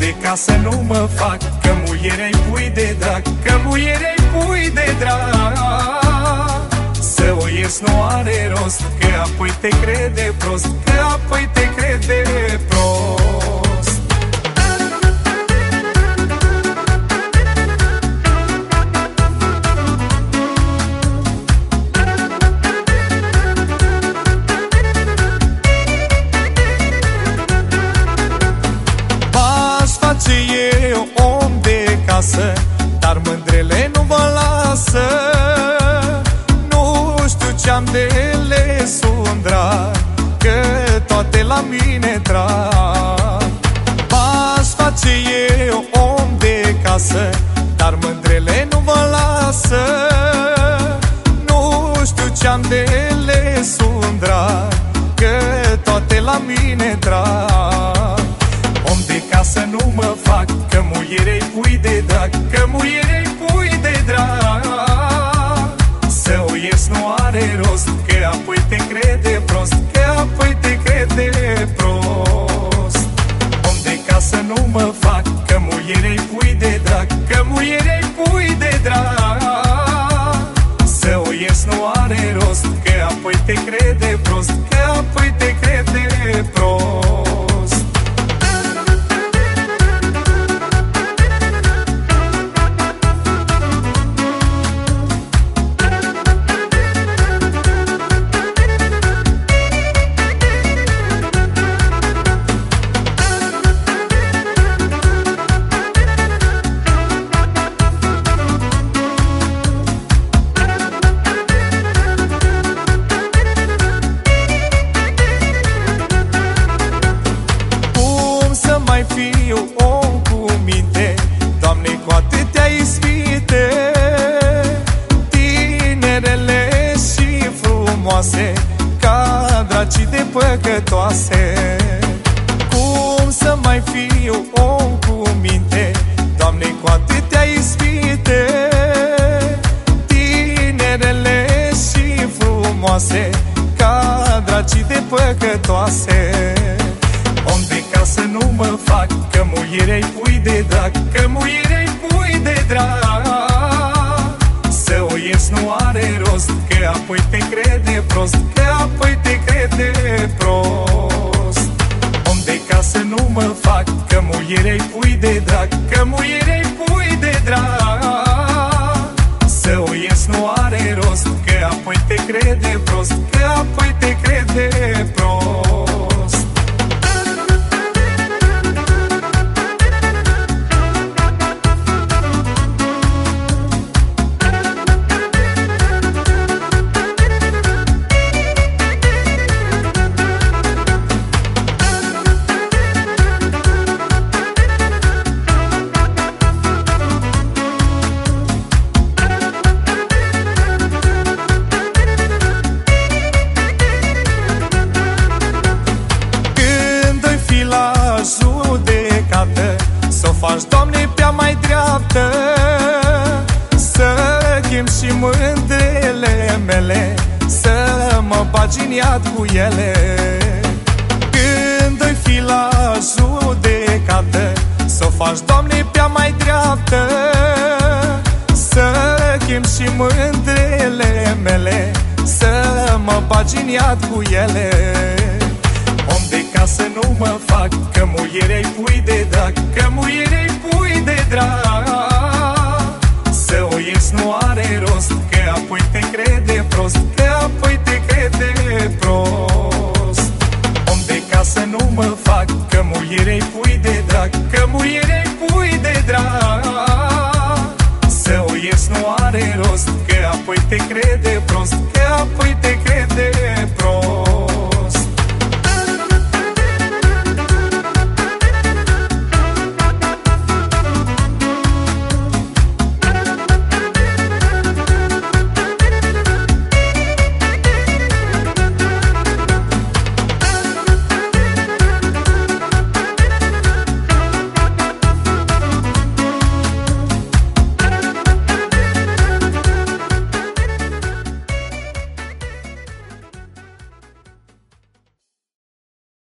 de casă nu mă fac Că muierei pui de drag Că muierei pui de drag Să o ies nu are rost Că apoi te crede prost Că de casă Dar mândrele nu mă lasă. Nu știu ce-am de ele sunt drag Că toate la mine trag. M-aș face eu om de casă Dar mândrele nu mă lasă. Nu știu ce-am de ele sunt drag casă nu Ca dracii de păcătoase. Cum să mai fiu om cu minte? Doamne, cu atâtea ispite Tinerele și frumoase Ca dracii de păcătoase. Om de casă nu mă fac Că muierei pui de drag Că muierei pui de drag Să o ies nu are rost Că apoi te crede prost Că apoi te crede prost. Om de casă nu mă fac Că muierei pui de drag Că muierei faci, Doamne, pe mai dreaptă. Să chem și mândrele mele Să mă bagi în iad cu ele. Când o fi la judecată Să o faci, Doamne, pe mai dreaptă. Să chem și mândrele mele Să mă bagi în iad cu ele. ca să nu mă fac Că muierei pui de drac Că muierei pui de drac. Să o ies nu are rost Că apoi te crede prost Că apoi te crede prost. Om de casă nu mă fac Că muierei pui de drac Că muierei pui de drac. Să o ies nu are rost Că apoi te crede prost Că apoi te crede prost.